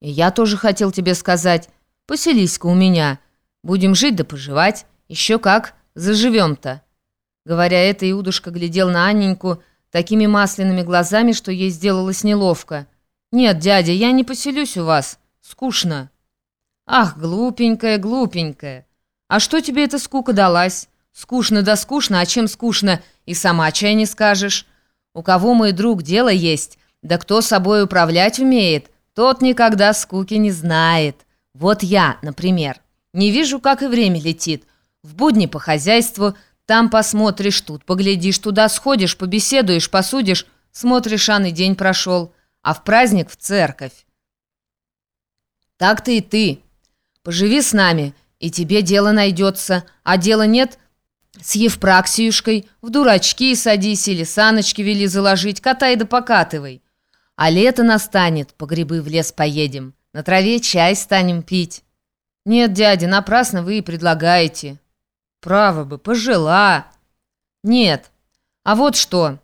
И я тоже хотел тебе сказать, поселись-ка у меня. Будем жить да поживать. Еще как, заживем-то». Говоря это, Иудушка глядел на Анненьку такими масляными глазами, что ей сделалось неловко. «Нет, дядя, я не поселюсь у вас. Скучно». «Ах, глупенькая, глупенькая. А что тебе эта скука далась? Скучно да скучно, а чем скучно, и сама чай не скажешь. У кого, мой друг, дело есть, да кто собой управлять умеет, тот никогда скуки не знает. Вот я, например, не вижу, как и время летит. В будни по хозяйству, там посмотришь, тут поглядишь, туда сходишь, побеседуешь, посудишь, смотришь, ан и день прошел, а в праздник в церковь. Так-то и ты. Поживи с нами, и тебе дело найдется, а дела нет — с Евпраксиюшкой в дурачки садись или саночки вели заложить, катай да покатывай. А лето настанет, по грибы в лес поедем, на траве чай станем пить. Нет, дядя, напрасно вы и предлагаете. Право бы, пожила. Нет. А вот что.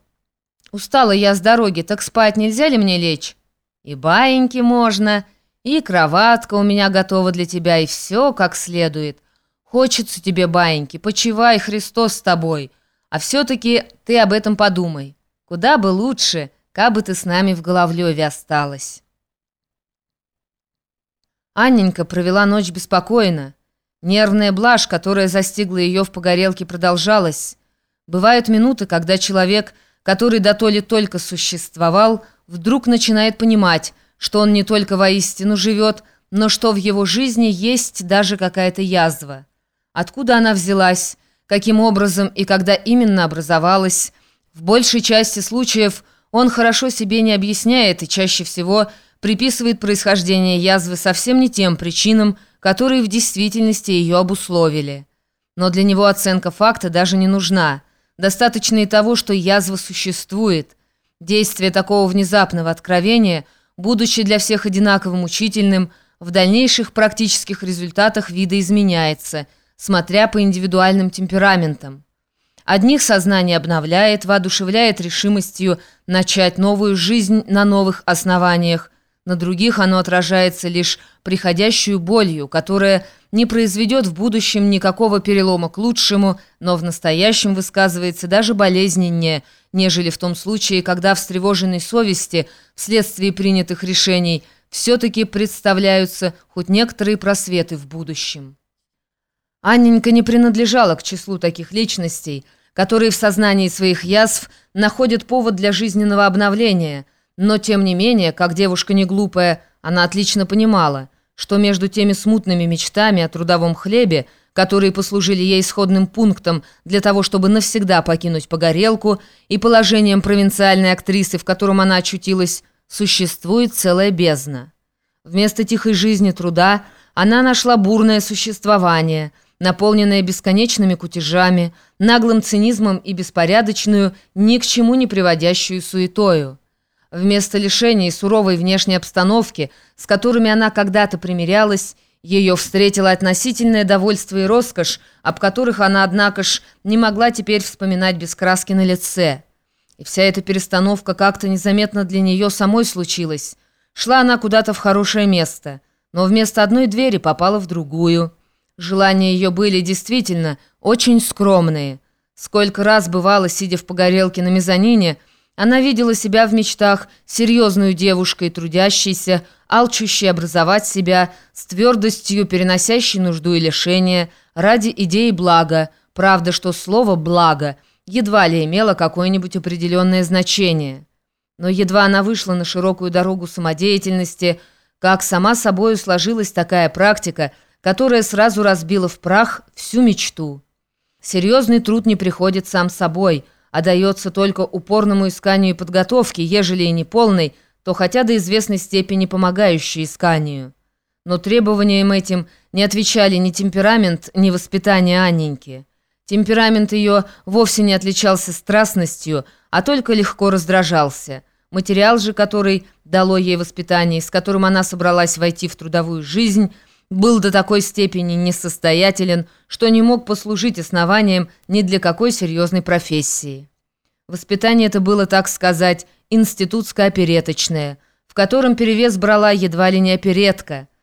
Устала я с дороги, так спать нельзя ли мне лечь? И баиньки можно, и кроватка у меня готова для тебя, и все как следует. Хочется тебе, баиньки, почивай, Христос с тобой. А все-таки ты об этом подумай. Куда бы лучше, как бы ты с нами в Головлеве осталась. Анненька провела ночь беспокойно. Нервная блажь, которая застигла ее в погорелке, продолжалась. Бывают минуты, когда человек, который дотоле только существовал, вдруг начинает понимать, что он не только воистину живет, но что в его жизни есть даже какая-то язва. Откуда она взялась, каким образом и когда именно образовалась, в большей части случаев он хорошо себе не объясняет и чаще всего приписывает происхождение язвы совсем не тем причинам, которые в действительности ее обусловили. Но для него оценка факта даже не нужна. Достаточно и того, что язва существует. Действие такого внезапного откровения, будучи для всех одинаково мучительным, в дальнейших практических результатах видоизменяется – смотря по индивидуальным темпераментам. Одних сознание обновляет, воодушевляет решимостью начать новую жизнь на новых основаниях, на других оно отражается лишь приходящую болью, которая не произведет в будущем никакого перелома к лучшему, но в настоящем высказывается даже болезненнее, нежели в том случае, когда встревоженной совести вследствие принятых решений все-таки представляются хоть некоторые просветы в будущем. Анненька не принадлежала к числу таких личностей, которые в сознании своих язв находят повод для жизненного обновления, но, тем не менее, как девушка не глупая, она отлично понимала, что между теми смутными мечтами о трудовом хлебе, которые послужили ей исходным пунктом для того, чтобы навсегда покинуть погорелку, и положением провинциальной актрисы, в котором она очутилась, существует целая бездна. Вместо тихой жизни труда она нашла бурное существование – наполненная бесконечными кутежами, наглым цинизмом и беспорядочную, ни к чему не приводящую суетою. Вместо лишения и суровой внешней обстановки, с которыми она когда-то примирялась, ее встретило относительное довольство и роскошь, об которых она, однако ж, не могла теперь вспоминать без краски на лице. И вся эта перестановка как-то незаметно для нее самой случилась. Шла она куда-то в хорошее место, но вместо одной двери попала в другую – Желания ее были действительно очень скромные. Сколько раз бывало, сидя в погорелке на мезонине, она видела себя в мечтах серьезную девушкой, трудящейся, алчущей образовать себя, с твердостью переносящей нужду и лишение, ради идеи блага, правда, что слово «благо» едва ли имело какое-нибудь определенное значение. Но едва она вышла на широкую дорогу самодеятельности, как сама собою сложилась такая практика – которая сразу разбила в прах всю мечту. Серьезный труд не приходит сам собой, а дается только упорному исканию и подготовке, ежели и не полной, то хотя до известной степени помогающей исканию. Но требованиям этим не отвечали ни темперамент, ни воспитание Анненьки. Темперамент ее вовсе не отличался страстностью, а только легко раздражался. Материал же, который дало ей воспитание, с которым она собралась войти в трудовую жизнь – был до такой степени несостоятелен, что не мог послужить основанием ни для какой серьезной профессии. Воспитание это было, так сказать, институтско-опереточное, в котором перевес брала едва ли не оперетка.